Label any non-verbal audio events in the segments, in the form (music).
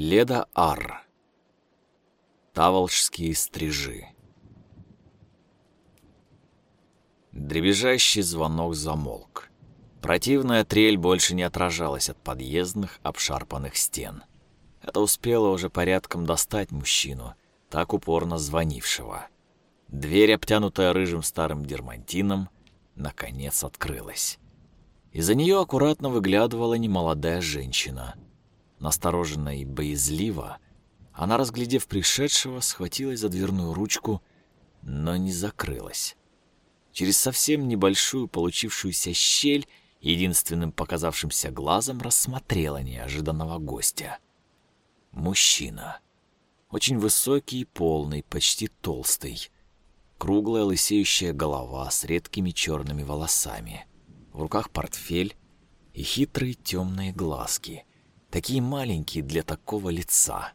Леда Ар. Таволжские стрижи. Дребезжащий звонок замолк. Противная трель больше не отражалась от подъездных обшарпанных стен. Это успело уже порядком достать мужчину, так упорно звонившего. Дверь, обтянутая рыжим старым дермантином, наконец открылась. Из-за нее аккуратно выглядывала немолодая женщина. Настороженно и боязливо, она, разглядев пришедшего, схватилась за дверную ручку, но не закрылась. Через совсем небольшую получившуюся щель единственным показавшимся глазом рассмотрела неожиданного гостя. Мужчина. Очень высокий и полный, почти толстый. Круглая лысеющая голова с редкими черными волосами. В руках портфель и хитрые темные глазки. Такие маленькие для такого лица.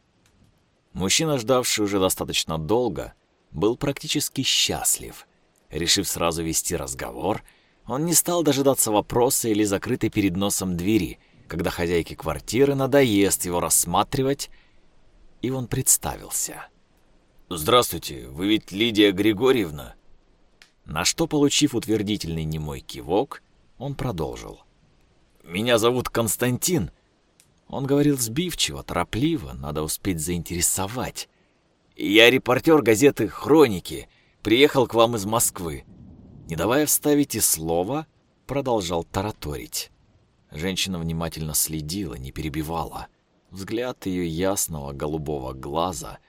Мужчина, ждавший уже достаточно долго, был практически счастлив. Решив сразу вести разговор, он не стал дожидаться вопроса или закрытой перед носом двери, когда хозяйке квартиры надоест его рассматривать, и он представился. «Здравствуйте, вы ведь Лидия Григорьевна?» На что, получив утвердительный немой кивок, он продолжил. «Меня зовут Константин». Он говорил сбивчиво, торопливо, надо успеть заинтересовать. «Я репортер газеты «Хроники», приехал к вам из Москвы. Не давая вставить и слова, продолжал тараторить. Женщина внимательно следила, не перебивала. Взгляд ее ясного голубого глаза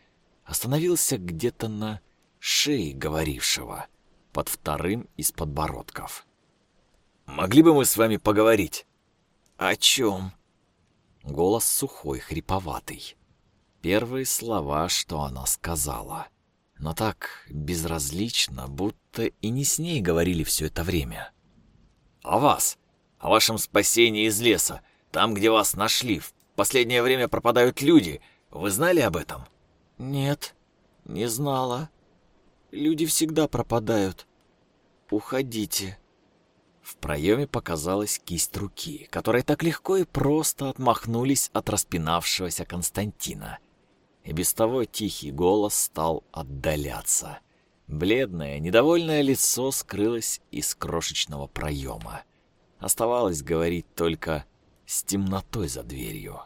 остановился где-то на шее говорившего, под вторым из подбородков. «Могли бы мы с вами поговорить?» «О чем?» Голос сухой, хриповатый. Первые слова, что она сказала но так безразлично, будто и не с ней говорили все это время. «О вас! О вашем спасении из леса, там, где вас нашли. В последнее время пропадают люди. Вы знали об этом?» «Нет, не знала. Люди всегда пропадают. Уходите». В проеме показалась кисть руки, которой так легко и просто отмахнулись от распинавшегося Константина и без того тихий голос стал отдаляться. Бледное, недовольное лицо скрылось из крошечного проема. Оставалось говорить только с темнотой за дверью.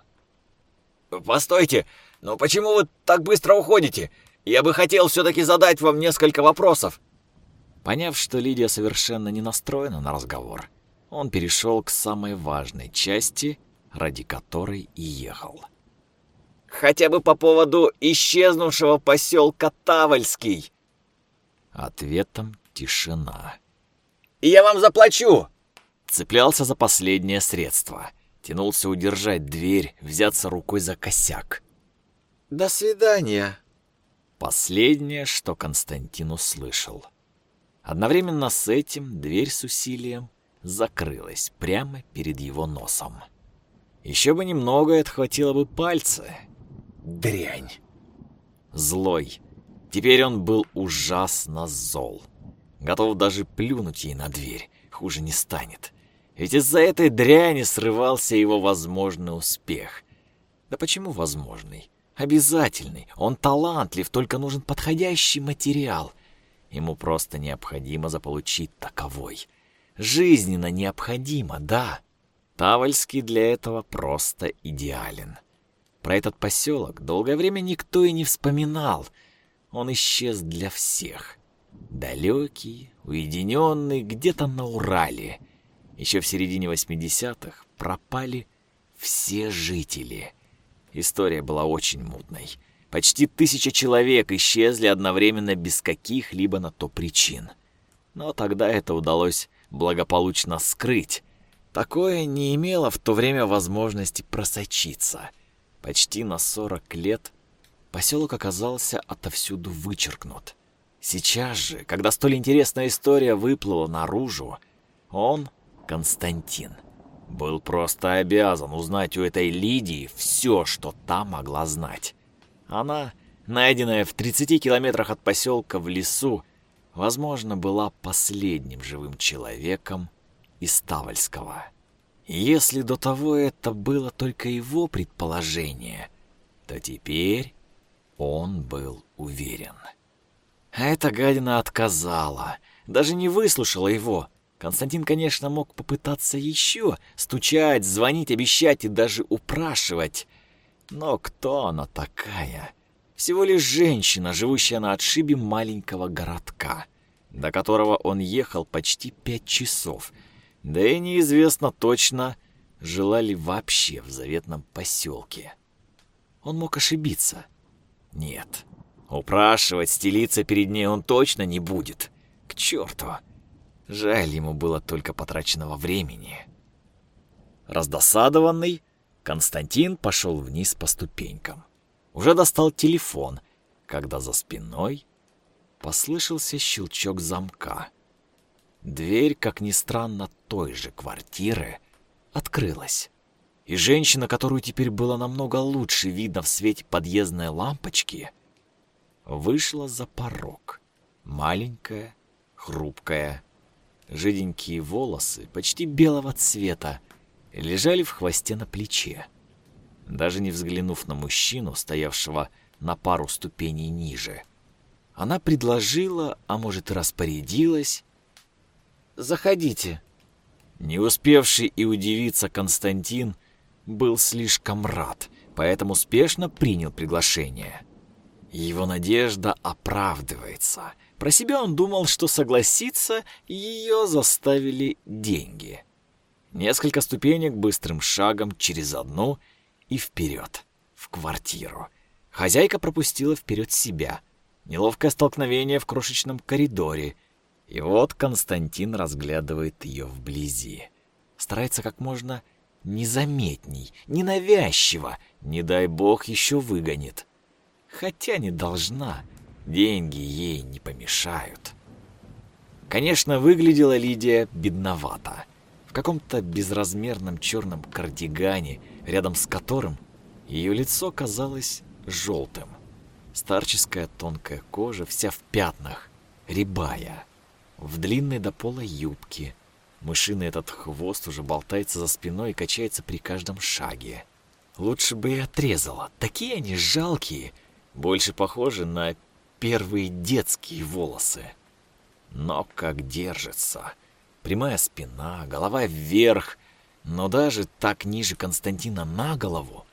«Постойте! Но почему вы так быстро уходите? Я бы хотел все-таки задать вам несколько вопросов!» Поняв, что Лидия совершенно не настроена на разговор, он перешел к самой важной части, ради которой и ехал. Хотя бы по поводу исчезнувшего поселка Тавольский. Ответом тишина. «Я вам заплачу!» Цеплялся за последнее средство. Тянулся удержать дверь, взяться рукой за косяк. «До свидания!» Последнее, что Константин услышал. Одновременно с этим дверь с усилием закрылась прямо перед его носом. Еще бы немного и отхватило бы пальцы, Дрянь. Злой. Теперь он был ужасно зол. Готов даже плюнуть ей на дверь. Хуже не станет. Ведь из-за этой дряни срывался его возможный успех. Да почему возможный? Обязательный. Он талантлив, только нужен подходящий материал. Ему просто необходимо заполучить таковой. Жизненно необходимо, да. Тавольский для этого просто идеален. Про этот поселок долгое время никто и не вспоминал. Он исчез для всех. Далекий, уединенный, где-то на Урале. Еще в середине 80-х пропали все жители. История была очень мутной. Почти тысяча человек исчезли одновременно без каких-либо на то причин. Но тогда это удалось благополучно скрыть. Такое не имело в то время возможности просочиться. Почти на 40 лет поселок оказался отовсюду вычеркнут. Сейчас же, когда столь интересная история выплыла наружу, он, Константин, был просто обязан узнать у этой Лидии все, что та могла знать. Она, найденная в 30 километрах от поселка в лесу, возможно, была последним живым человеком из Тавольского. Если до того это было только его предположение, то теперь он был уверен. А эта гадина отказала, даже не выслушала его. Константин, конечно, мог попытаться еще стучать, звонить, обещать и даже упрашивать. Но кто она такая? Всего лишь женщина, живущая на отшибе маленького городка, до которого он ехал почти пять часов. Да и неизвестно точно, жила ли вообще в заветном поселке. Он мог ошибиться. Нет, упрашивать, стелиться перед ней он точно не будет. К черту! Жаль ему было только потраченного времени. Раздосадованный, Константин пошел вниз по ступенькам. Уже достал телефон, когда за спиной послышался щелчок замка. Дверь, как ни странно, той же квартиры открылась. И женщина, которую теперь было намного лучше видно в свете подъездной лампочки, вышла за порог. Маленькая, хрупкая, Жиденькие волосы, почти белого цвета, лежали в хвосте на плече. Даже не взглянув на мужчину, стоявшего на пару ступеней ниже, она предложила, а может распорядилась, «Заходите». Не успевший и удивиться Константин был слишком рад, поэтому спешно принял приглашение. Его надежда оправдывается — про себя он думал, что согласиться ее заставили деньги. Несколько ступенек быстрым шагом через одну и вперед, в квартиру. Хозяйка пропустила вперед себя. Неловкое столкновение в крошечном коридоре. И вот Константин разглядывает ее вблизи. Старается как можно незаметней, ненавязчиво, не дай бог еще выгонит. Хотя не должна. Деньги ей не помешают. Конечно, выглядела Лидия бедновато. Каком-то безразмерном черном кардигане, рядом с которым ее лицо казалось желтым. Старческая тонкая кожа, вся в пятнах, рябая, в длинной до пола юбке. Мышиный этот хвост уже болтается за спиной и качается при каждом шаге. Лучше бы и отрезала. Такие они жалкие, больше похожи на первые детские волосы. Но как держится. Прямая спина, голова вверх, но даже так ниже Константина на голову.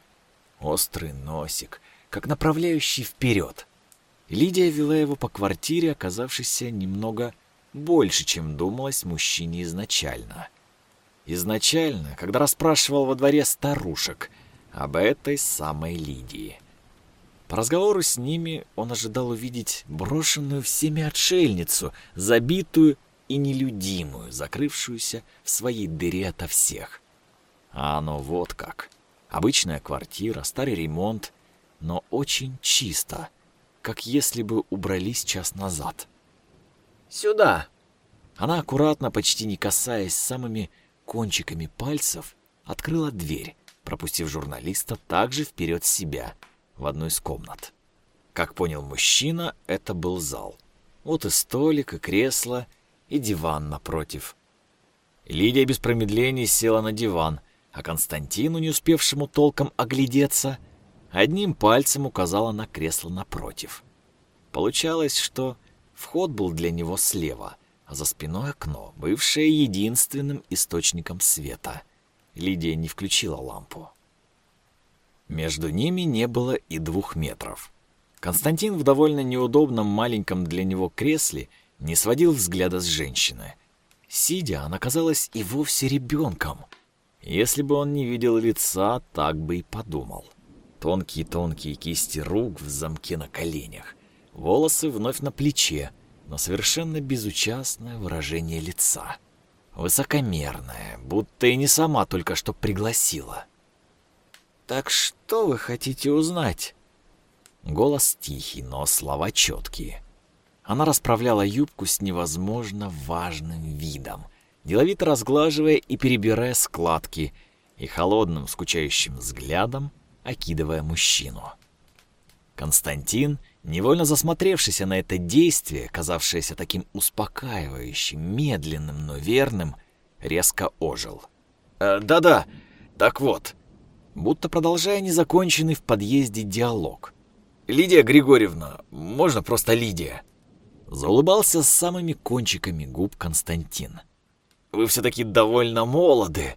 Острый носик, как направляющий вперед. Лидия вела его по квартире, оказавшейся немного больше, чем думалось мужчине изначально. Изначально, когда расспрашивал во дворе старушек об этой самой Лидии. По разговору с ними он ожидал увидеть брошенную всеми отшельницу, забитую и нелюдимую, закрывшуюся в своей дыре ото всех. А оно вот как. Обычная квартира, старый ремонт, но очень чисто, как если бы убрались час назад. «Сюда!» Она аккуратно, почти не касаясь самыми кончиками пальцев, открыла дверь, пропустив журналиста также вперед себя — в одну из комнат. Как понял мужчина, это был зал. Вот и столик, и кресло, и диван напротив. Лидия без промедления села на диван, а Константину, не успевшему толком оглядеться, одним пальцем указала на кресло напротив. Получалось, что вход был для него слева, а за спиной окно, бывшее единственным источником света. Лидия не включила лампу. Между ними не было и двух метров. Константин в довольно неудобном маленьком для него кресле не сводил взгляда с женщины. Сидя, она казалась и вовсе ребенком. Если бы он не видел лица, так бы и подумал. Тонкие-тонкие кисти рук в замке на коленях, волосы вновь на плече, но совершенно безучастное выражение лица. Высокомерное, будто и не сама только что пригласила. «Так что вы хотите узнать?» Голос тихий, но слова четкие. Она расправляла юбку с невозможно важным видом, деловито разглаживая и перебирая складки, и холодным, скучающим взглядом окидывая мужчину. Константин, невольно засмотревшийся на это действие, казавшееся таким успокаивающим, медленным, но верным, резко ожил. «Э, «Да-да, так вот, будто продолжая незаконченный в подъезде диалог. «Лидия Григорьевна, можно просто Лидия?» Заулыбался с самыми кончиками губ Константин. «Вы все-таки довольно молоды».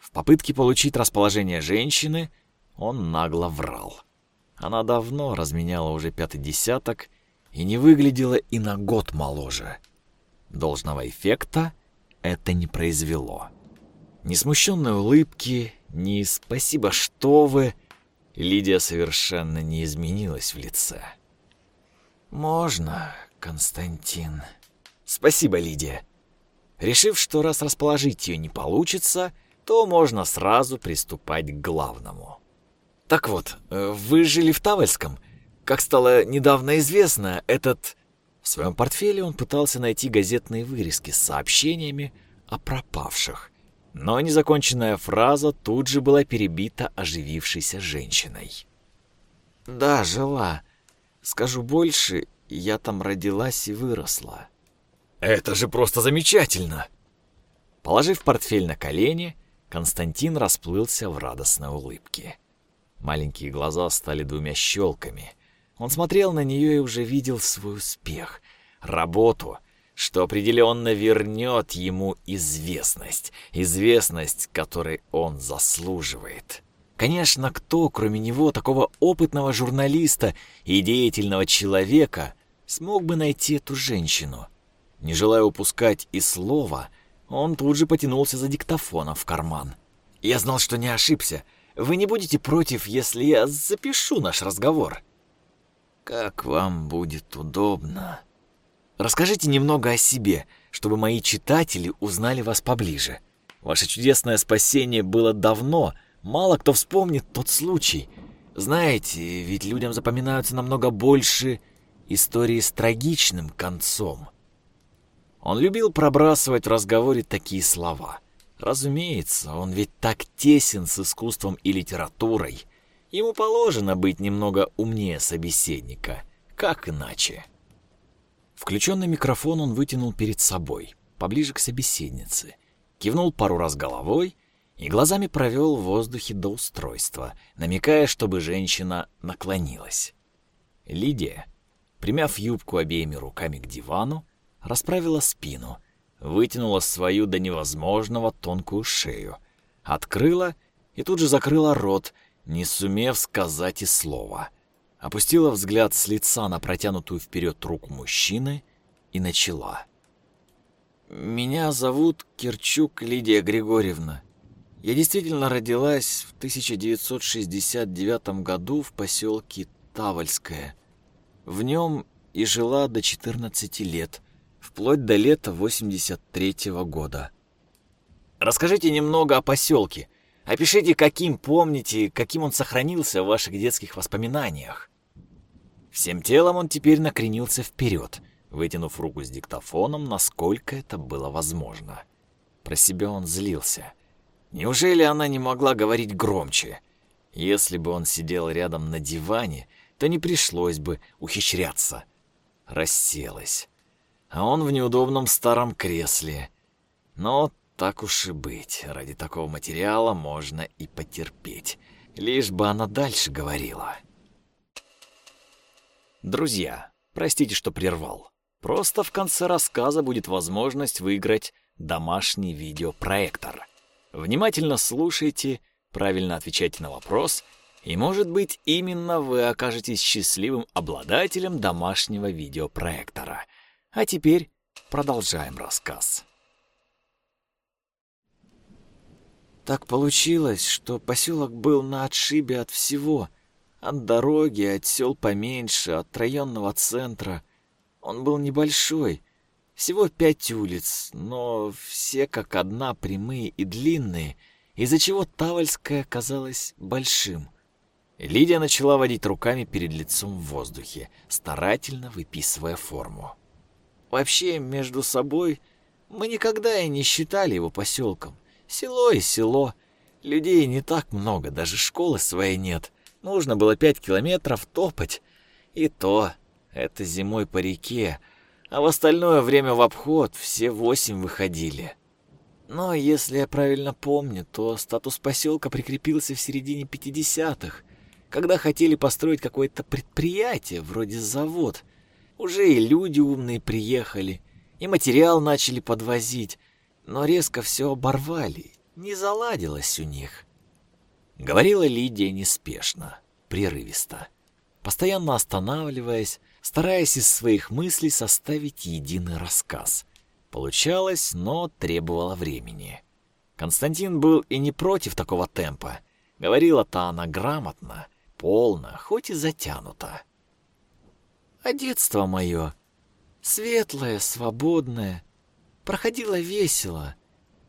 В попытке получить расположение женщины он нагло врал. Она давно разменяла уже пятый десяток и не выглядела и на год моложе. Должного эффекта это не произвело. Ни смущенной улыбки, ни «спасибо, что вы», Лидия совершенно не изменилась в лице. «Можно, Константин?» «Спасибо, Лидия». Решив, что раз расположить ее не получится, то можно сразу приступать к главному. «Так вот, э, вы жили в Тавельском. Как стало недавно известно, этот...» В своем портфеле он пытался найти газетные вырезки с сообщениями о пропавших. Но незаконченная фраза тут же была перебита оживившейся женщиной. «Да, жила. Скажу больше, я там родилась и выросла». «Это же просто замечательно!» Положив портфель на колени, Константин расплылся в радостной улыбке. Маленькие глаза стали двумя щелками. Он смотрел на нее и уже видел свой успех, работу — что определенно вернет ему известность, известность, которой он заслуживает. Конечно, кто, кроме него, такого опытного журналиста и деятельного человека, смог бы найти эту женщину? Не желая упускать и слова, он тут же потянулся за диктофоном в карман. «Я знал, что не ошибся. Вы не будете против, если я запишу наш разговор?» «Как вам будет удобно», Расскажите немного о себе, чтобы мои читатели узнали вас поближе. Ваше чудесное спасение было давно, мало кто вспомнит тот случай. Знаете, ведь людям запоминаются намного больше истории с трагичным концом. Он любил пробрасывать в разговоре такие слова. Разумеется, он ведь так тесен с искусством и литературой. Ему положено быть немного умнее собеседника. Как иначе? Включенный микрофон он вытянул перед собой, поближе к собеседнице, кивнул пару раз головой и глазами провел в воздухе до устройства, намекая, чтобы женщина наклонилась. Лидия, примяв юбку обеими руками к дивану, расправила спину, вытянула свою до невозможного тонкую шею, открыла и тут же закрыла рот, не сумев сказать и слова — опустила взгляд с лица на протянутую вперед руку мужчины и начала. «Меня зовут Кирчук Лидия Григорьевна. Я действительно родилась в 1969 году в поселке Тавольское. В нем и жила до 14 лет, вплоть до лета 83 -го года. Расскажите немного о поселке. Опишите, каким помните, каким он сохранился в ваших детских воспоминаниях. Всем телом он теперь накренился вперед, вытянув руку с диктофоном, насколько это было возможно. Про себя он злился. Неужели она не могла говорить громче? Если бы он сидел рядом на диване, то не пришлось бы ухищряться. Расселась. А он в неудобном старом кресле. Но так уж и быть, ради такого материала можно и потерпеть. Лишь бы она дальше говорила. Друзья, простите, что прервал. Просто в конце рассказа будет возможность выиграть домашний видеопроектор. Внимательно слушайте, правильно отвечайте на вопрос, и, может быть, именно вы окажетесь счастливым обладателем домашнего видеопроектора. А теперь продолжаем рассказ. Так получилось, что поселок был на отшибе от всего — от дороги, от сел поменьше, от районного центра. Он был небольшой, всего пять улиц, но все как одна прямые и длинные, из-за чего Тавальская казалась большим. Лидия начала водить руками перед лицом в воздухе, старательно выписывая форму. Вообще, между собой, мы никогда и не считали его поселком. Село и село. Людей не так много, даже школы своей нет. Нужно было пять километров топать. И то, это зимой по реке, а в остальное время в обход все восемь выходили. Но, если я правильно помню, то статус поселка прикрепился в середине 50-х, когда хотели построить какое-то предприятие, вроде завод. Уже и люди умные приехали, и материал начали подвозить, но резко все оборвали, не заладилось у них. Говорила Лидия неспешно, прерывисто, постоянно останавливаясь, стараясь из своих мыслей составить единый рассказ. Получалось, но требовало времени. Константин был и не против такого темпа. Говорила-то она грамотно, полно, хоть и затянуто. А детство мое, светлое, свободное, проходило весело.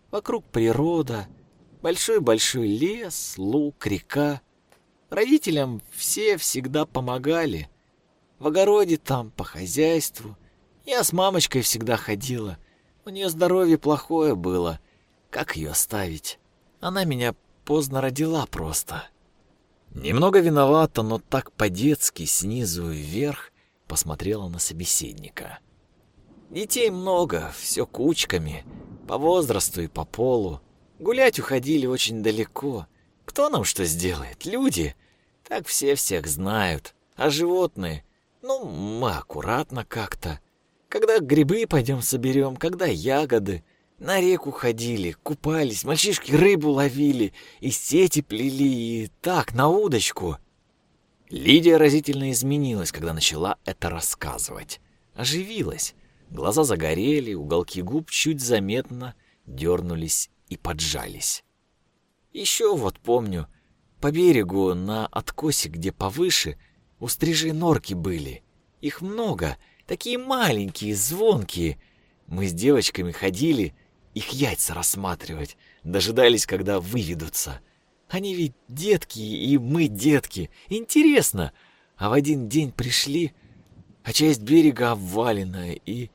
Вокруг природа, большой-большой лес, луг, река. Родителям все всегда помогали. В огороде там, по хозяйству. Я с мамочкой всегда ходила — у нее здоровье плохое было. Как ее оставить? Она меня поздно родила просто. Немного виновата, но так по-детски, снизу вверх, посмотрела на собеседника. Детей много, все кучками, по возрасту и по полу. Гулять уходили очень далеко. Кто нам что сделает? Люди. Так все всех знают. А животные? Ну, мы аккуратно как-то. Когда грибы пойдем соберем, когда ягоды. На реку ходили, купались, мальчишки рыбу ловили, и сети плели, и так, на удочку. Лидия разительно изменилась, когда начала это рассказывать. Оживилась. Глаза загорели, уголки губ чуть заметно дернулись и поджались. Еще вот помню, по берегу на откосе, где повыше, у стрижей норки были. Их много — Такие маленькие, звонкие. Мы с девочками ходили их яйца рассматривать, дожидались, когда выведутся. Они ведь детки, и мы детки. Интересно. А в один день пришли, а часть берега обваленная, и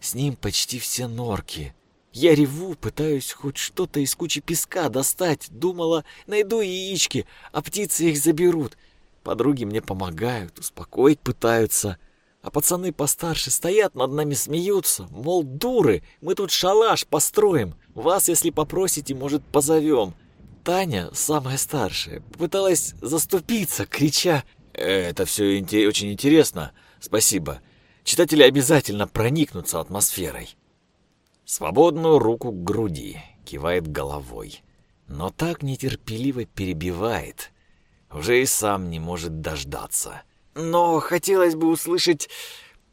с ним почти все норки. Я реву, пытаюсь хоть что-то из кучи песка достать. Думала, найду яички, а птицы их заберут. Подруги мне помогают, успокоить пытаются а пацаны постарше стоят над нами смеются, мол, дуры, мы тут шалаш построим, вас, если попросите, может, позовем. Таня, самая старшая, пыталась заступиться, крича «Это все очень интересно, спасибо. Читатели обязательно проникнутся атмосферой». Свободную руку к груди, кивает головой, но так нетерпеливо перебивает, уже и сам не может дождаться. Но хотелось бы услышать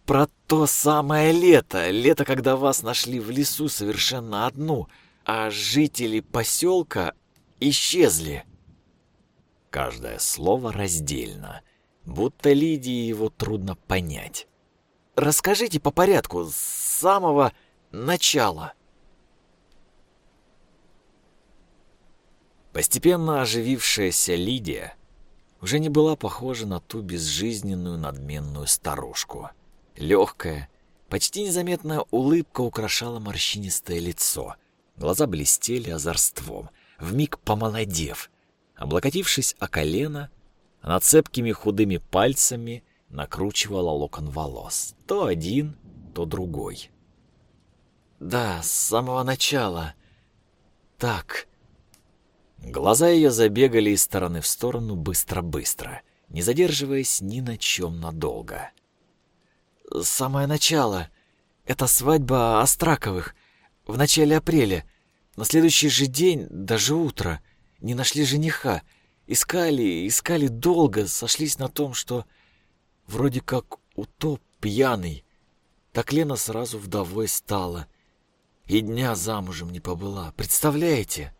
про то самое лето, лето, когда вас нашли в лесу совершенно одну, а жители поселка исчезли. Каждое слово раздельно, будто Лидии его трудно понять. Расскажите по порядку, с самого начала. Постепенно оживившаяся Лидия уже не была похожа на ту безжизненную надменную старушку. Легкая, почти незаметная улыбка украшала морщинистое лицо. Глаза блестели озорством, вмиг помолодев. Облокотившись о колено, она цепкими худыми пальцами накручивала локон волос. То один, то другой. «Да, с самого начала. Так, Глаза ее забегали из стороны в сторону быстро-быстро, не задерживаясь ни на чем надолго. «Самое начало. Это свадьба Остраковых. В начале апреля. На следующий же день, даже утро, не нашли жениха. Искали, искали долго, сошлись на том, что вроде как утоп пьяный. Так Лена сразу вдовой стала. И дня замужем не побыла. Представляете?»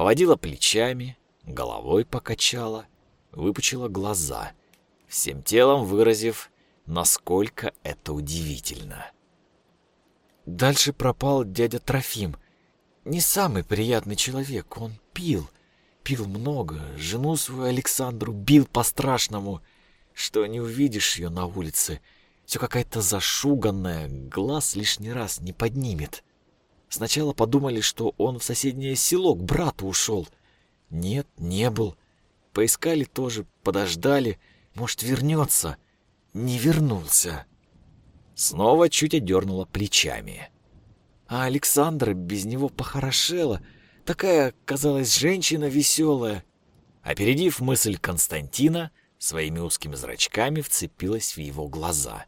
Поводила плечами, головой покачала, выпучила глаза, всем телом выразив, насколько это удивительно. Дальше пропал дядя Трофим. Не самый приятный человек, он пил, пил много, жену свою Александру бил по-страшному, что не увидишь ее на улице, все какая-то зашуганная, глаз лишний раз не поднимет. Сначала подумали, что он в соседнее село к брату ушел. Нет, не был. Поискали тоже, подождали. Может, вернется. Не вернулся. Снова чуть одернула плечами. А Александра без него похорошела. Такая, казалась, женщина веселая. Опередив мысль Константина, своими узкими зрачками вцепилась в его глаза.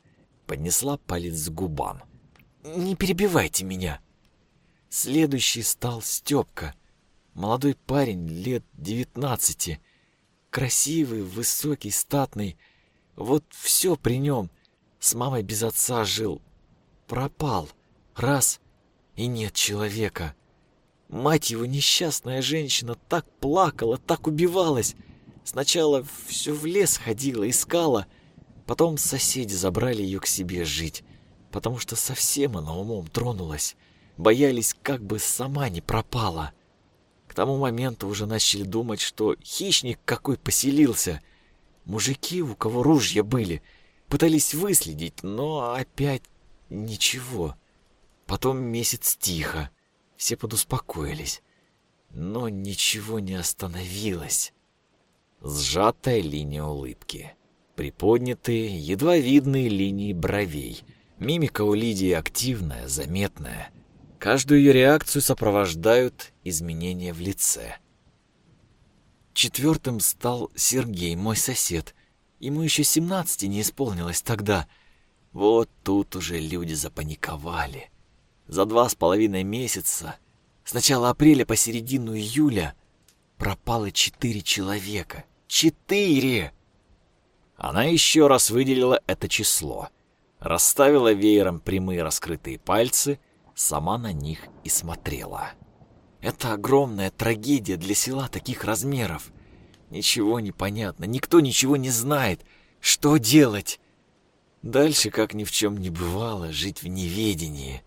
Поднесла палец к губам. «Не перебивайте меня!» Следующий стал Степка. Молодой парень лет девятнадцати. Красивый, высокий, статный. Вот все при нем. С мамой без отца жил. Пропал. Раз — и нет человека. Мать его, несчастная женщина, так плакала, так убивалась. Сначала все в лес ходила, искала. Потом соседи забрали ее к себе жить, потому что совсем она умом тронулась. Боялись, как бы сама не пропала. К тому моменту уже начали думать, что хищник какой поселился. Мужики, у кого ружья были, пытались выследить, но опять ничего. Потом месяц тихо, все подуспокоились, но ничего не остановилось. Сжатая линия улыбки, приподнятые, едва видные линии бровей. Мимика у Лидии активная, заметная. Каждую ее реакцию сопровождают изменения в лице. Четвертым стал Сергей, мой сосед. Ему еще семнадцати не исполнилось тогда. Вот тут уже люди запаниковали. За два с половиной месяца, с начала апреля по середину июля, пропало четыре человека. Четыре! Она еще раз выделила это число, расставила веером прямые раскрытые пальцы, сама на них и смотрела. Это огромная трагедия для села таких размеров. Ничего не понятно, никто ничего не знает. Что делать? Дальше, как ни в чем не бывало, жить в неведении.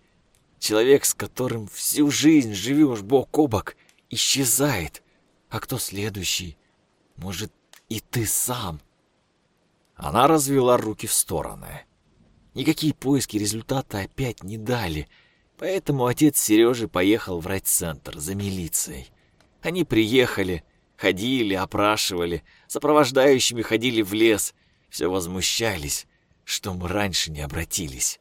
Человек, с которым всю жизнь живешь бок о бок, исчезает. А кто следующий? Может, и ты сам? Она развела руки в стороны. Никакие поиски результата опять не дали, поэтому отец Сережи поехал в райцентр за милицией. Они приехали, ходили, опрашивали, сопровождающими ходили в лес, все возмущались, что мы раньше не обратились.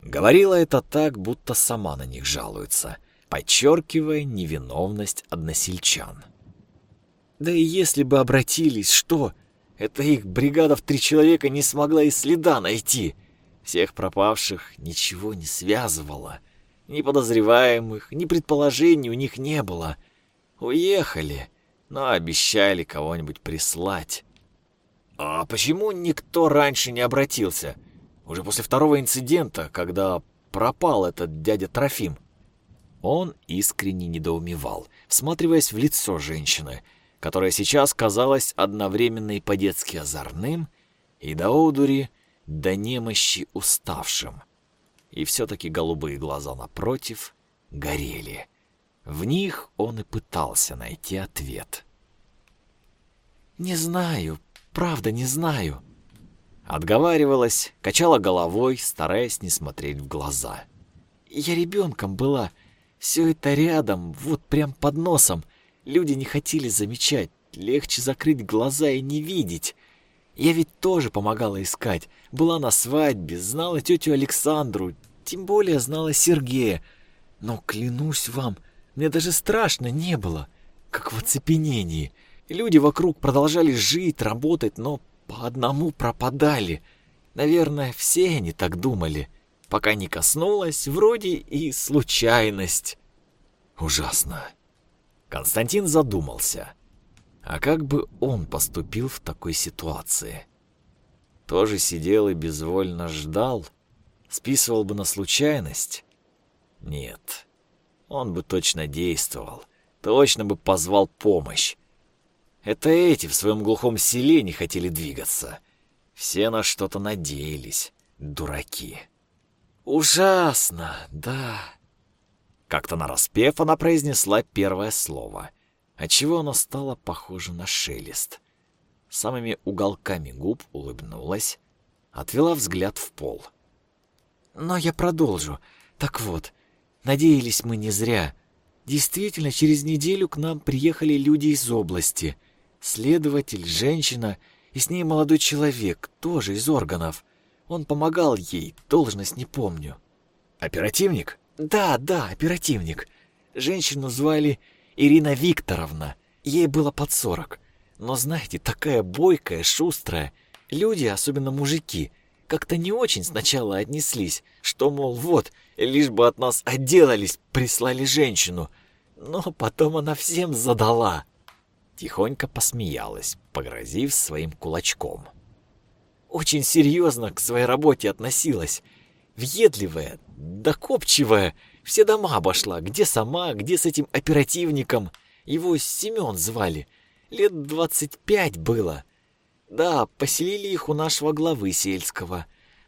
Говорила это так, будто сама на них жалуется, подчеркивая невиновность односельчан. Да и если бы обратились, что? Это их бригада в три человека не смогла и следа найти. Всех пропавших ничего не связывало. Ни подозреваемых, ни предположений у них не было. Уехали, но обещали кого-нибудь прислать. А почему никто раньше не обратился? — уже после второго инцидента, когда пропал этот дядя Трофим. Он искренне недоумевал, всматриваясь в лицо женщины, которая сейчас казалась одновременно и по-детски озорным, и до одури, до немощи уставшим. И все-таки голубые глаза напротив горели. В них он и пытался найти ответ. «Не знаю, правда не знаю», Отговаривалась, качала головой, стараясь не смотреть в глаза. «Я ребенком была. Все это рядом, вот прям под носом. Люди не хотели замечать. Легче закрыть глаза и не видеть. Я ведь тоже помогала искать. Была на свадьбе, знала тетю Александру, тем более знала Сергея. Но, клянусь вам, мне даже страшно не было, как в оцепенении. Люди вокруг продолжали жить, работать, но по одному пропадали. Наверное, все они так думали, пока не коснулась вроде и случайность. Ужасно. Константин задумался. А как бы он поступил в такой ситуации? Тоже сидел и безвольно ждал? Списывал бы на случайность? Нет. Он бы точно действовал. Точно бы позвал помощь. Это эти в своем глухом селе не хотели двигаться. Все на что-то надеялись, дураки. Ужасно, да. Как-то нараспев она произнесла первое слово, отчего оно стало похоже на шелест. Самыми уголками губ улыбнулась, отвела взгляд в пол. Но я продолжу. Так вот, надеялись мы не зря. Действительно, через неделю к нам приехали люди из области — Следователь, женщина и с ней молодой человек, тоже из органов. Он помогал ей, должность не помню. Оперативник? Да, да, оперативник. Женщину звали Ирина Викторовна. Ей было под сорок. Но знаете, такая бойкая, шустрая. Люди, особенно мужики, как-то не очень сначала отнеслись, что, мол, вот, лишь бы от нас отделались, прислали женщину. Но потом она всем задала. Тихонько посмеялась, погрозив своим кулачком. Очень серьезно к своей работе относилась. Въедливая, докопчивая, все дома обошла, где сама, где с этим оперативником. Его Семен звали. Лет двадцать пять было. Да, поселили их у нашего главы сельского.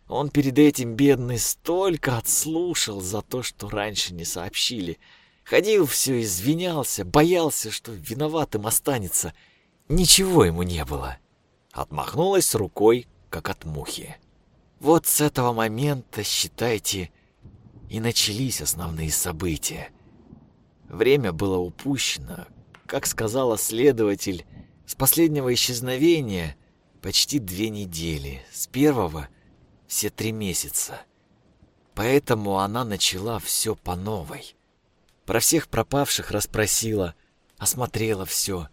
Он перед этим, бедный, столько отслушал за то, что раньше не сообщили. Ходил все, извинялся, боялся, что виноватым останется. Ничего ему не было. Отмахнулась рукой, как от мухи. Вот с этого момента, считайте, и начались основные события. Время было упущено. Как сказала следователь, с последнего исчезновения почти две недели, с первого все три месяца. Поэтому она начала все по новой. Про всех пропавших расспросила, осмотрела все.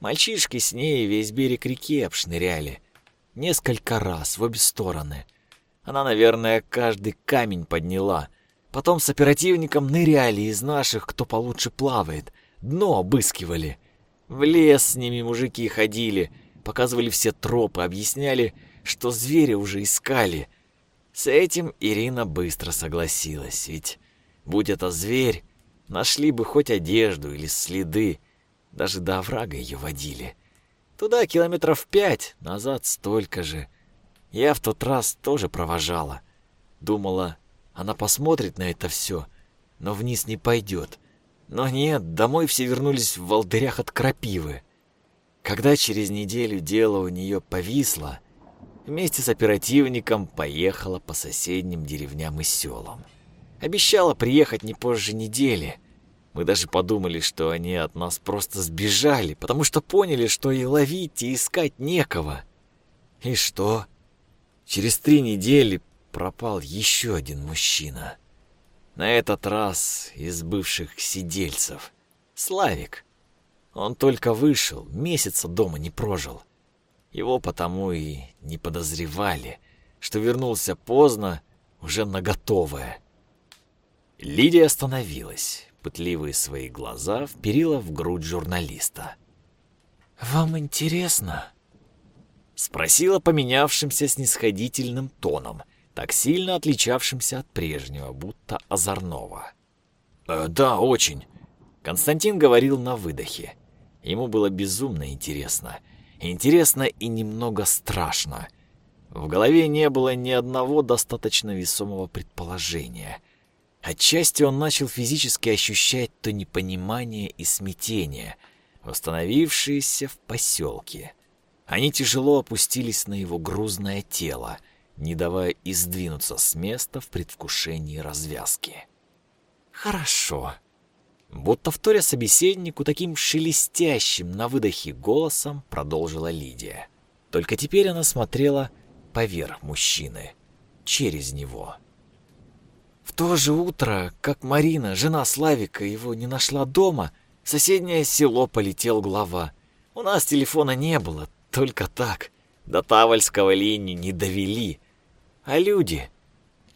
Мальчишки с ней весь берег реки обшныряли. Несколько раз в обе стороны. Она, наверное, каждый камень подняла. Потом с оперативником ныряли из наших, кто получше плавает. Дно обыскивали. В лес с ними мужики ходили, показывали все тропы, объясняли, что зверя уже искали. С этим Ирина быстро согласилась, ведь, будь это зверь, нашли бы хоть одежду или следы, даже до оврага ее водили. Туда километров пять, назад столько же. Я в тот раз тоже провожала. Думала, она посмотрит на это все, но вниз не пойдет. Но нет, домой все вернулись в волдырях от крапивы. Когда через неделю дело у нее повисло, вместе с оперативником поехала по соседним деревням и селам. Обещала приехать не позже недели. Мы даже подумали, что они от нас просто сбежали, потому что поняли, что и ловить, и искать некого. И что? Через три недели пропал еще один мужчина. На этот раз из бывших сидельцев. Славик. Он только вышел, месяца дома не прожил. Его потому и не подозревали, что вернулся поздно, уже наготовое. Лидия остановилась, пытливые свои глаза вперила в грудь журналиста. «Вам интересно?» Спросила поменявшимся снисходительным тоном — так сильно отличавшимся от прежнего, будто озорного. «Э, «Да, очень», — Константин говорил на выдохе. Ему было безумно интересно. Интересно и немного страшно. В голове не было ни одного достаточно весомого предположения. Отчасти он начал физически ощущать то непонимание и смятение, восстановившиеся в поселке. Они тяжело опустились на его грузное тело — не давая издвинуться с места в предвкушении развязки. «Хорошо». Будто вторя собеседнику таким шелестящим на выдохе голосом продолжила Лидия. Только теперь она смотрела поверх мужчины, через него. В то же утро, как Марина, жена Славика, его не нашла дома, в соседнее село полетел глава. У нас телефона не было, только так. До Тавольского линию не довели. А люди?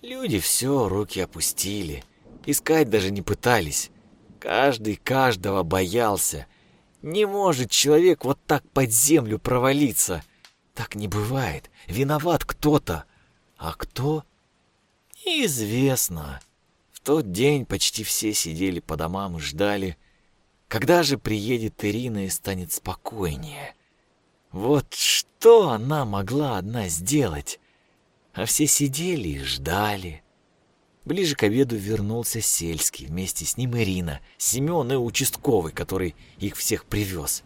Люди все, руки опустили. Искать даже не пытались. Каждый каждого боялся. Не может человек вот так под землю провалиться. Так не бывает. Виноват кто-то. А кто? Неизвестно. В тот день почти все сидели по домам и ждали, когда же приедет Ирина и станет спокойнее. Вот что она могла одна сделать? А все сидели и ждали. Ближе к обеду вернулся Сельский, вместе с ним Ирина, Семен и участковый, который их всех привез.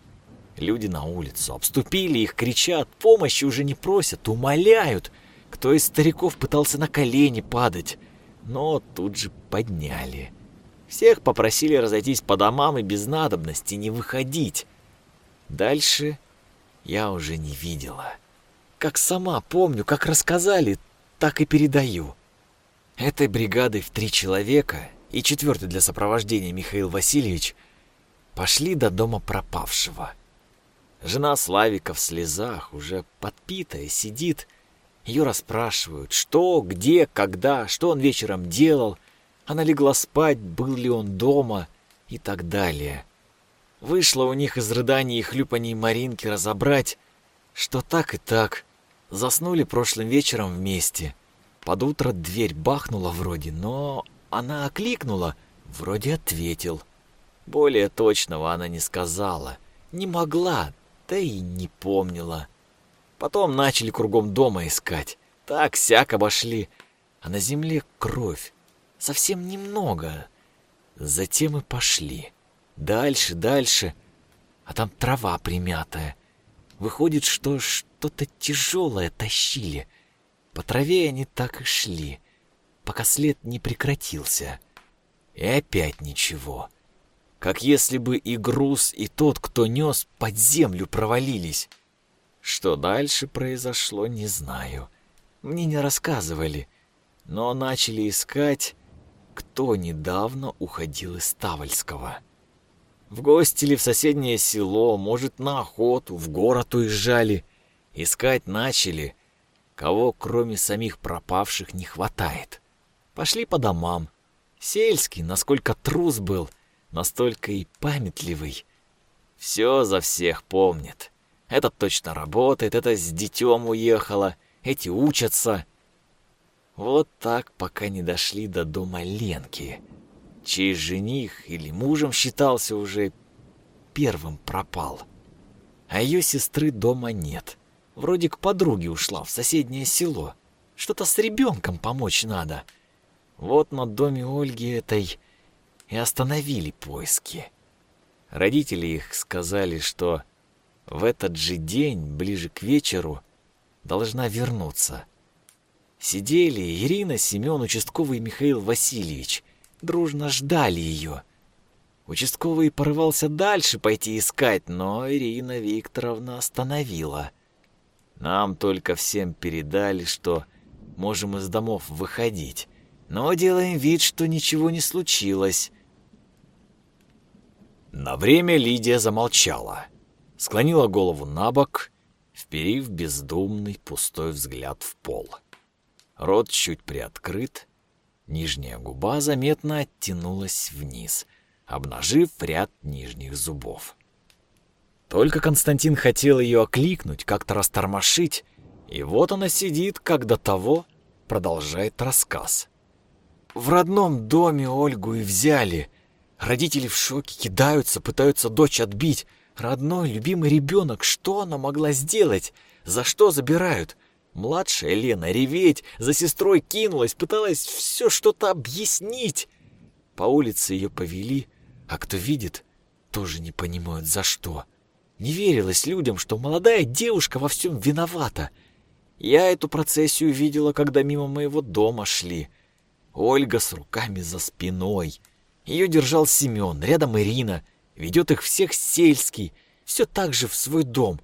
Люди на улицу обступили их, кричат, помощи уже не просят, умоляют. Кто из стариков пытался на колени падать, но тут же подняли. Всех попросили разойтись по домам и без надобности не выходить. Дальше я уже не видела. Как сама помню, как рассказали, так и передаю. Этой бригадой в три человека и четвертый для сопровождения Михаил Васильевич пошли до дома пропавшего. Жена Славика в слезах, уже подпитая, сидит. Ее расспрашивают, что, где, когда, что он вечером делал. Она легла спать, был ли он дома и так далее. Вышло у них из рыданий и хлюпаний Маринки разобрать, что так и так. Заснули прошлым вечером вместе. Под утро дверь бахнула вроде, но она окликнула, вроде ответил. Более точного она не сказала, не могла, да и не помнила. Потом начали кругом дома искать. Так-сяк обошли, а на земле кровь. Совсем немного. Затем и пошли. Дальше, дальше. А там трава примятая. Выходит, что что-то тяжелое тащили. По траве они так и шли пока след не прекратился. И опять ничего. Как если бы и груз, и тот, кто нес, под землю провалились. Что дальше произошло, не знаю. Мне не рассказывали, но начали искать, кто недавно уходил из Тавольского. В гости ли в соседнее село, может, на охоту, в город уезжали. Искать начали, кого кроме самих пропавших не хватает. Пошли по домам. Сельский, насколько трус был, настолько и памятливый. Все за всех помнит. Этот точно работает, это с детем уехала, эти учатся. Вот так, пока не дошли до дома Ленки, чей жених или мужем считался уже первым пропал. А ее сестры дома нет. Вроде к подруге ушла в соседнее село. Что-то с ребенком помочь надо. — вот на доме Ольги этой и остановили поиски. Родители их сказали, что в этот же день, ближе к вечеру, должна вернуться. Сидели Ирина, Семен, участковый Михаил Васильевич, дружно ждали ее. Участковый порывался дальше пойти искать, но Ирина Викторовна остановила. Нам только всем передали, что можем из домов выходить но делаем вид, что ничего не случилось. На время Лидия замолчала, склонила голову на бок, вперив бездумный пустой взгляд в пол. Рот чуть приоткрыт, нижняя губа заметно оттянулась вниз, обнажив ряд нижних зубов. Только Константин хотел ее окликнуть, как-то растормошить, и вот она сидит, как до того, продолжает рассказ. В родном доме Ольгу и взяли. Родители в шоке, кидаются, пытаются дочь отбить. Родной, любимый ребенок, что она могла сделать? За что забирают? Младшая Лена реветь, за сестрой кинулась, пыталась все что-то объяснить. По улице ее повели, а кто видит, тоже не понимают за что. Не верилось людям, что молодая девушка во всем виновата. Я эту процессию видела, когда мимо моего дома шли — Ольга с руками за спиной. Ее держал Семен, рядом Ирина. Ведет их всех сельский. Все так же в свой дом.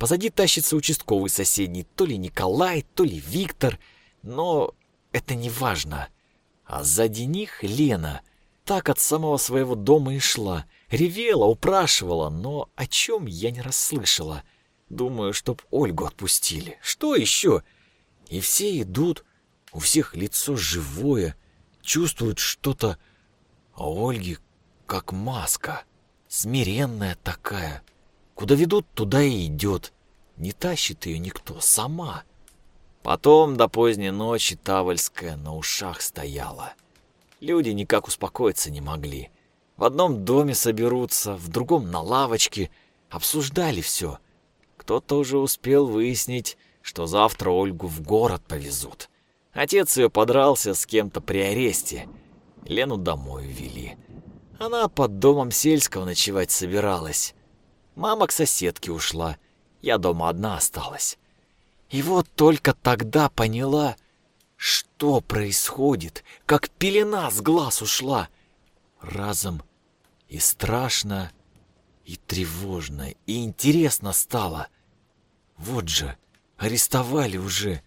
Позади тащится участковый соседний, то ли Николай, то ли Виктор. Но это не важно. А сзади них Лена. Так от самого своего дома и шла. Ревела, упрашивала, но о чем я не расслышала. Думаю, чтоб Ольгу отпустили. Что еще? И все идут, у всех лицо живое, чувствуют что-то, а Ольги как маска, смиренная такая. Куда ведут, туда и идет. Не тащит ее никто, сама. Потом до поздней ночи Тавольская на ушах стояла. Люди никак успокоиться не могли. В одном доме соберутся, в другом на лавочке. Обсуждали все. Кто-то уже успел выяснить, что завтра Ольгу в город повезут. Отец ее подрался с кем-то при аресте. Лену домой вели. Она под домом сельского ночевать собиралась. Мама к соседке ушла. Я дома одна осталась. И вот только тогда поняла, что происходит, как пелена с глаз ушла. Разом и страшно, и тревожно, и интересно стало. Вот же, арестовали уже.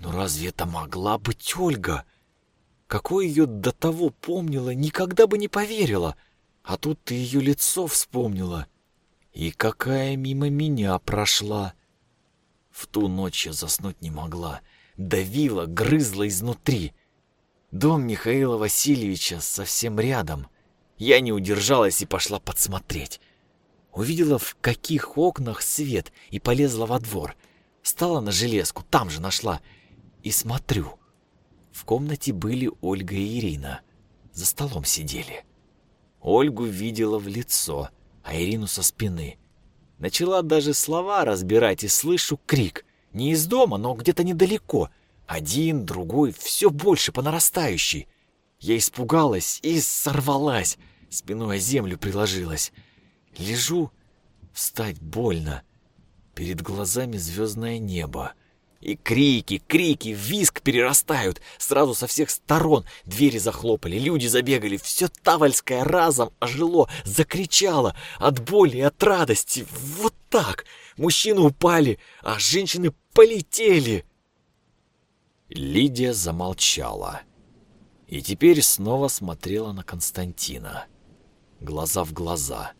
Но разве это могла быть Ольга? Какой ее до того помнила, никогда бы не поверила. А тут ты ее лицо вспомнила. И какая мимо меня прошла. В ту ночь я заснуть не могла. Давила, грызла изнутри. Дом Михаила Васильевича совсем рядом. Я не удержалась и пошла подсмотреть. Увидела, в каких окнах свет, и полезла во двор. Стала на железку, там же нашла. И смотрю. В комнате были Ольга и Ирина. За столом сидели. Ольгу видела в лицо, а Ирину со спины. Начала даже слова разбирать и слышу крик. Не из дома, но где-то недалеко. Один, другой, все больше по нарастающей. Я испугалась и сорвалась, спиной о землю приложилась. Лежу, встать больно. Перед глазами звездное небо. И крики, крики, визг перерастают. Сразу со всех сторон двери захлопали, люди забегали. Все Тавальское разом ожило, закричало от боли и от радости. Вот так. Мужчины упали, а женщины полетели. Лидия замолчала. И теперь снова смотрела на Константина. Глаза в глаза.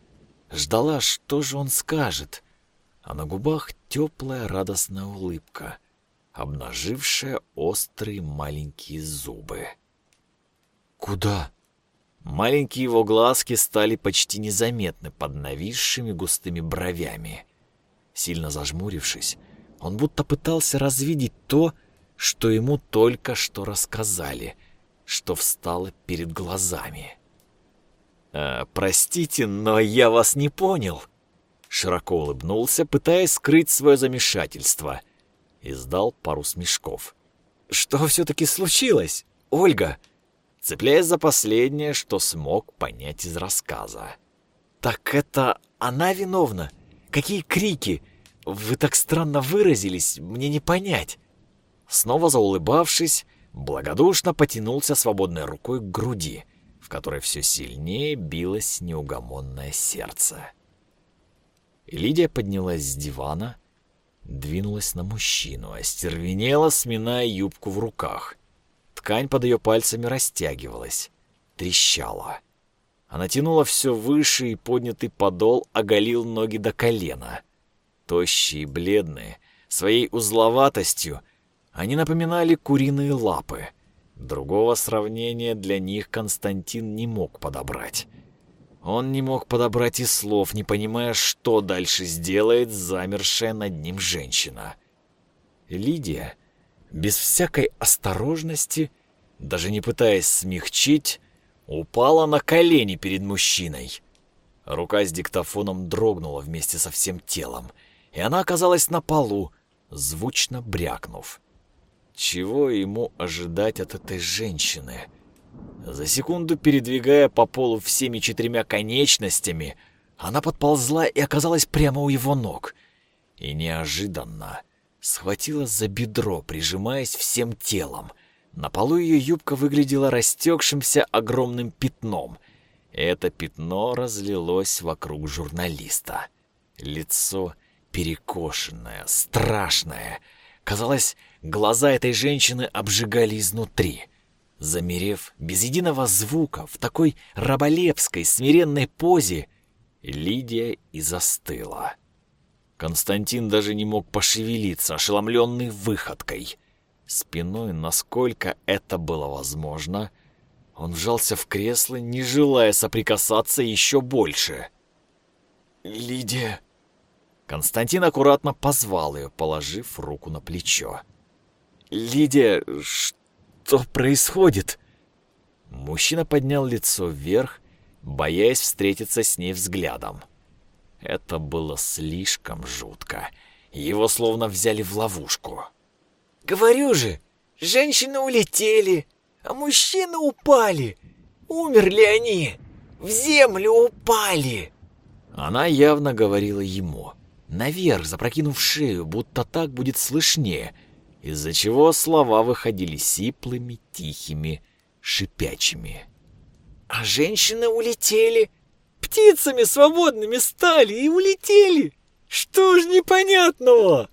Ждала, что же он скажет. А на губах теплая радостная улыбка обнажившая острые маленькие зубы. «Куда?» Маленькие его глазки стали почти незаметны под нависшими густыми бровями. Сильно зажмурившись, он будто пытался развидеть то, что ему только что рассказали, что встало перед глазами. «Э, «Простите, но я вас не понял», — широко улыбнулся, пытаясь скрыть свое замешательство — издал пару смешков. «Что все-таки случилось, Ольга?» Цепляясь за последнее, что смог понять из рассказа. «Так это она виновна? Какие крики? Вы так странно выразились, мне не понять». Снова заулыбавшись, благодушно потянулся свободной рукой к груди, в которой все сильнее билось неугомонное сердце. Лидия поднялась с дивана, двинулась на мужчину, остервенела, сминая юбку в руках. Ткань под ее пальцами растягивалась, трещала. Она тянула все выше, и поднятый подол оголил ноги до колена. Тощие и бледные, своей узловатостью, они напоминали куриные лапы. Другого сравнения для них Константин не мог подобрать. Он не мог подобрать и слов, не понимая, что дальше сделает замершая над ним женщина. Лидия, без всякой осторожности, даже не пытаясь смягчить, упала на колени перед мужчиной. Рука с диктофоном дрогнула вместе со всем телом, и она оказалась на полу, звучно брякнув. Чего ему ожидать от этой женщины — за секунду передвигая по полу всеми четырьмя конечностями, она подползла и оказалась прямо у его ног. И неожиданно схватила за бедро, прижимаясь всем телом. На полу ее юбка выглядела растекшимся огромным пятном. Это пятно разлилось вокруг журналиста. Лицо перекошенное, страшное. Казалось, глаза этой женщины обжигали изнутри. Замерев без единого звука в такой раболепской смиренной позе, Лидия и застыла. Константин даже не мог пошевелиться, ошеломленный выходкой. Спиной, насколько это было возможно, он вжался в кресло, не желая соприкасаться еще больше. «Лидия!» Константин аккуратно позвал ее, положив руку на плечо. «Лидия, что?» Что происходит?» Мужчина поднял лицо вверх, боясь встретиться с ней взглядом. Это было слишком жутко. Его словно взяли в ловушку. «Говорю же, женщины улетели, а мужчины упали. Умерли они, в землю упали!» Она явно говорила ему. Наверх, запрокинув шею, будто так будет слышнее — из-за чего слова выходили сиплыми, тихими, шипячими. «А женщины улетели, птицами свободными стали и улетели! Что ж непонятного?»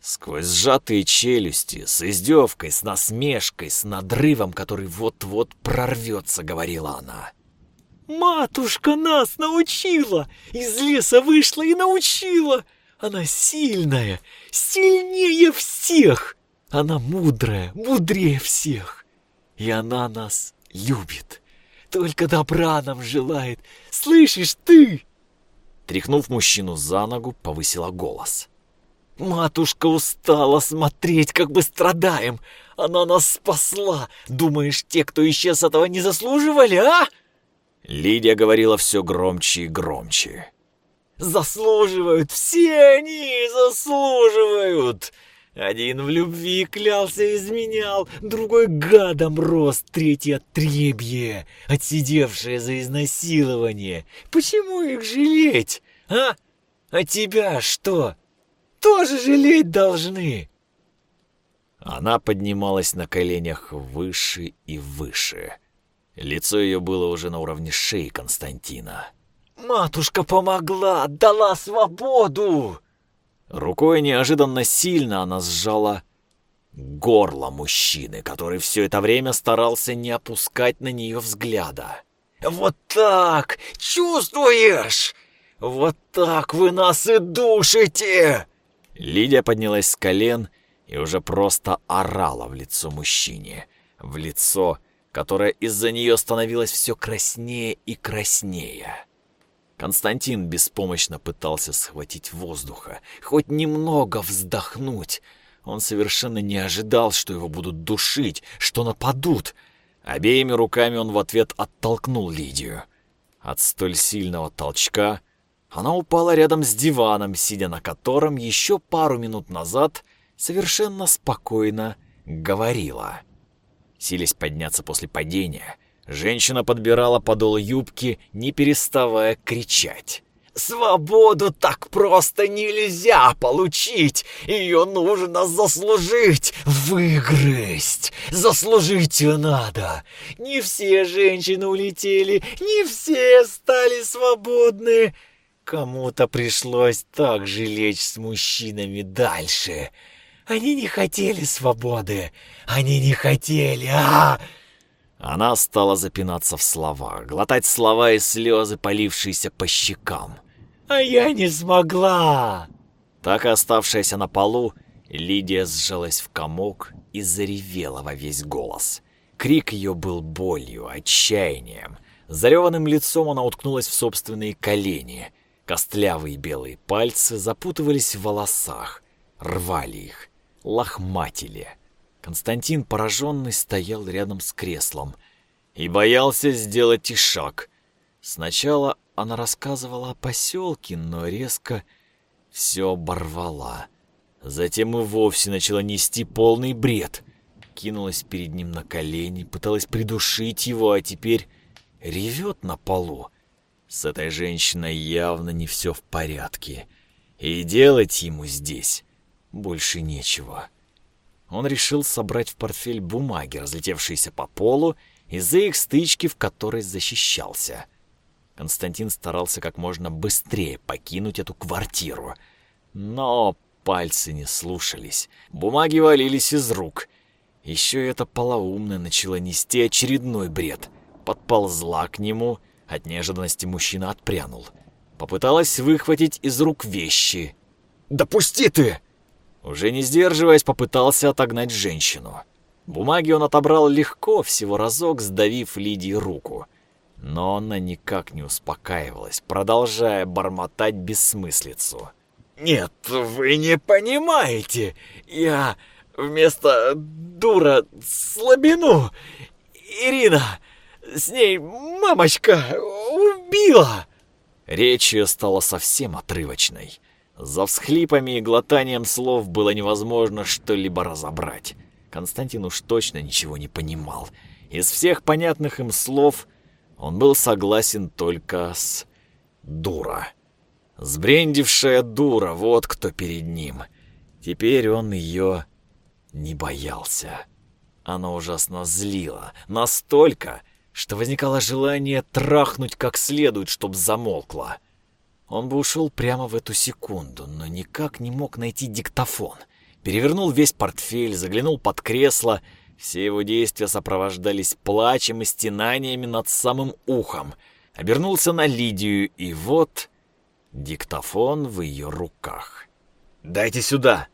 Сквозь сжатые челюсти, с издевкой, с насмешкой, с надрывом, который вот-вот прорвется, говорила она. «Матушка нас научила! Из леса вышла и научила! Она сильная, сильнее всех! Она мудрая, мудрее всех! И она нас любит, только добра нам желает! Слышишь ты?» Тряхнув мужчину за ногу, повысила голос. Матушка устала смотреть, как бы страдаем. Она нас спасла. Думаешь, те, кто исчез, этого не заслуживали, а? Лидия говорила все громче и громче. Заслуживают, все они заслуживают. Один в любви клялся изменял, другой гадом рос, третий отребье, отсидевшее за изнасилование. Почему их жалеть, а? А тебя что? тоже жалеть должны!» Она поднималась на коленях выше и выше. Лицо ее было уже на уровне шеи Константина. «Матушка помогла, дала свободу!» Рукой неожиданно сильно она сжала горло мужчины, который все это время старался не опускать на нее взгляда. «Вот так! Чувствуешь? Вот так вы нас и душите!» Лидия поднялась с колен и уже просто орала в лицо мужчине. В лицо, которое из-за нее становилось все краснее и краснее. Константин беспомощно пытался схватить воздуха, хоть немного вздохнуть. Он совершенно не ожидал, что его будут душить, что нападут. Обеими руками он в ответ оттолкнул Лидию. От столь сильного толчка она упала рядом с диваном, сидя на котором еще пару минут назад совершенно спокойно говорила. Силясь подняться после падения, женщина подбирала подол юбки, не переставая кричать. Свободу так просто нельзя получить. Ее нужно заслужить, выгрызть. Заслужить ее надо. Не все женщины улетели, не все стали свободны. Кому-то пришлось так же лечь с мужчинами дальше. Они не хотели свободы. Они не хотели, а... Она стала запинаться в словах, глотать слова и слезы, полившиеся по щекам. «А я не смогла!» Так и оставшаяся на полу, Лидия сжалась в комок и заревела во весь голос. Крик ее был болью, отчаянием. Зареванным лицом она уткнулась в собственные колени — Костлявые белые пальцы запутывались в волосах, рвали их, лохматили. Константин, пораженный, стоял рядом с креслом и боялся сделать и шаг. Сначала она рассказывала о поселке, но резко все оборвала. Затем и вовсе начала нести полный бред. Кинулась перед ним на колени, пыталась придушить его, а теперь ревет на полу. С этой женщиной явно не все в порядке. И делать ему здесь больше нечего. Он решил собрать в портфель бумаги, разлетевшиеся по полу, из-за их стычки, в которой защищался. Константин старался как можно быстрее покинуть эту квартиру. Но пальцы не слушались, бумаги валились из рук. Еще эта полоумная начала нести очередной бред. Подползла к нему — от неожиданности мужчина отпрянул. Попыталась выхватить из рук вещи. «Допусти ты!» Уже не сдерживаясь, попытался отогнать женщину. Бумаги он отобрал легко, всего разок сдавив Лидии руку. Но она никак не успокаивалась, продолжая бормотать бессмыслицу. «Нет, вы не понимаете. Я вместо дура слабину. Ирина, с ней мамочка убила!» Речь ее стала совсем отрывочной. За всхлипами и глотанием слов было невозможно что-либо разобрать. Константин уж точно ничего не понимал. Из всех понятных им слов он был согласен только с «дура». Сбрендившая дура, вот кто перед ним. Теперь он ее не боялся. Она ужасно злила, настолько, что возникало желание трахнуть как следует, чтоб замолкла. Он бы ушел прямо в эту секунду, но никак не мог найти диктофон. перевернул весь портфель, заглянул под кресло. Все его действия сопровождались плачем и стенаниями над самым ухом. Обернулся на Лидию, и вот диктофон в ее руках. «Дайте сюда!»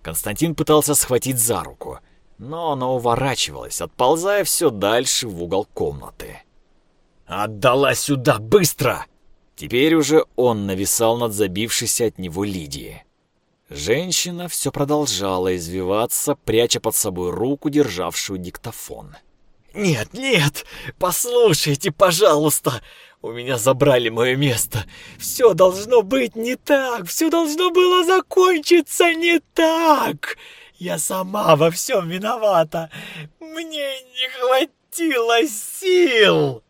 Константин пытался схватить за руку, но она уворачивалась, отползая все дальше в угол комнаты. «Отдала сюда, быстро!» Теперь уже он нависал над забившейся от него Лидией. Женщина все продолжала извиваться, пряча под собой руку, державшую диктофон. «Нет, нет! Послушайте, пожалуйста! У меня забрали мое место! Все должно быть не так! Все должно было закончиться не так! Я сама во всем виновата! Мне не хватило сил!»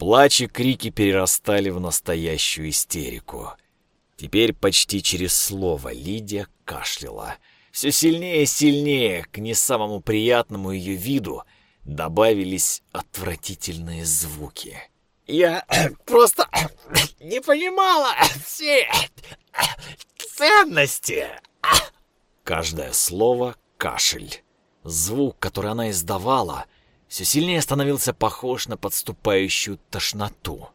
Плач и крики перерастали в настоящую истерику. Теперь почти через слово Лидия кашляла. Все сильнее и сильнее, к не самому приятному ее виду, добавились отвратительные звуки. «Я (coughs) просто (coughs) не понимала (coughs) все ценности!» Каждое слово — кашель. Звук, который она издавала, все сильнее становился похож на подступающую тошноту.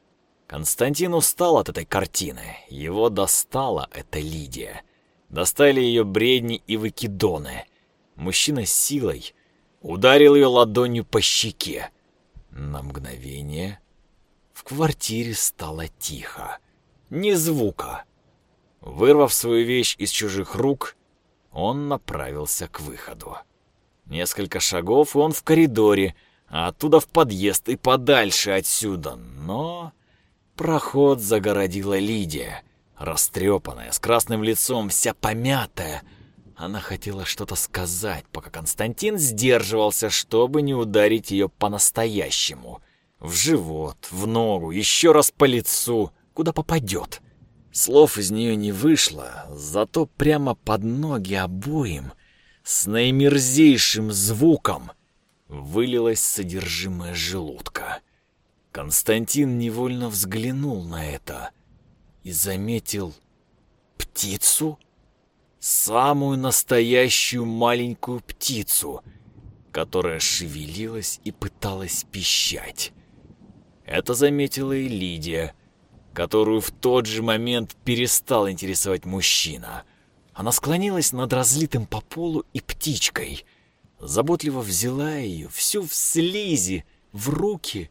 Константин устал от этой картины. Его достала эта Лидия. Достали ее бредни и выкидоны. Мужчина с силой ударил ее ладонью по щеке. На мгновение в квартире стало тихо. Ни звука. Вырвав свою вещь из чужих рук, он направился к выходу. Несколько шагов, и он в коридоре, а оттуда в подъезд и подальше отсюда. Но Проход загородила Лидия, растрепанная, с красным лицом, вся помятая. Она хотела что-то сказать, пока Константин сдерживался, чтобы не ударить ее по-настоящему. В живот, в ногу, еще раз по лицу, куда попадет. Слов из нее не вышло, зато прямо под ноги обоим, с наимерзейшим звуком, вылилось содержимое желудка. Константин невольно взглянул на это и заметил птицу, самую настоящую маленькую птицу, которая шевелилась и пыталась пищать. Это заметила и Лидия, которую в тот же момент перестал интересовать мужчина. Она склонилась над разлитым по полу и птичкой, заботливо взяла ее всю в слизи в руки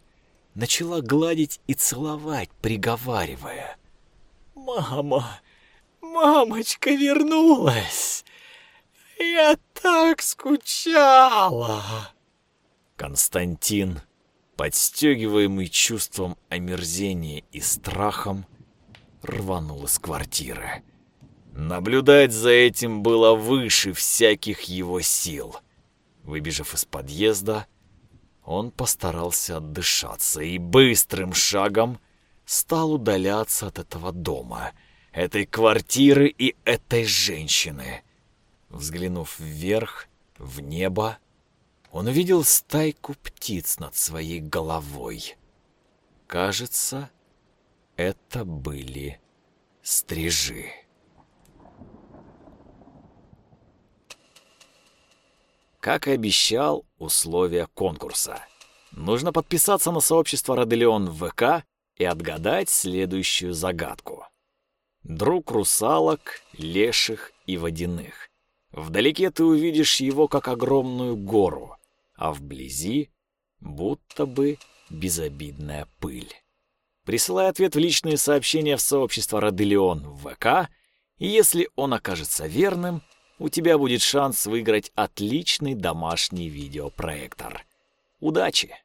начала гладить и целовать, приговаривая. «Мама, мамочка вернулась! Я так скучала!» Константин, подстегиваемый чувством омерзения и страхом, рванул из квартиры. Наблюдать за этим было выше всяких его сил. Выбежав из подъезда, он постарался отдышаться и быстрым шагом стал удаляться от этого дома, этой квартиры и этой женщины. Взглянув вверх, в небо, он увидел стайку птиц над своей головой. Кажется, это были стрижи. Как и обещал, условия конкурса. Нужно подписаться на сообщество Роделеон в ВК и отгадать следующую загадку. Друг русалок, леших и водяных. Вдалеке ты увидишь его как огромную гору, а вблизи будто бы безобидная пыль. Присылай ответ в личные сообщения в сообщество Роделеон в ВК, и если он окажется верным — у тебя будет шанс выиграть отличный домашний видеопроектор. Удачи!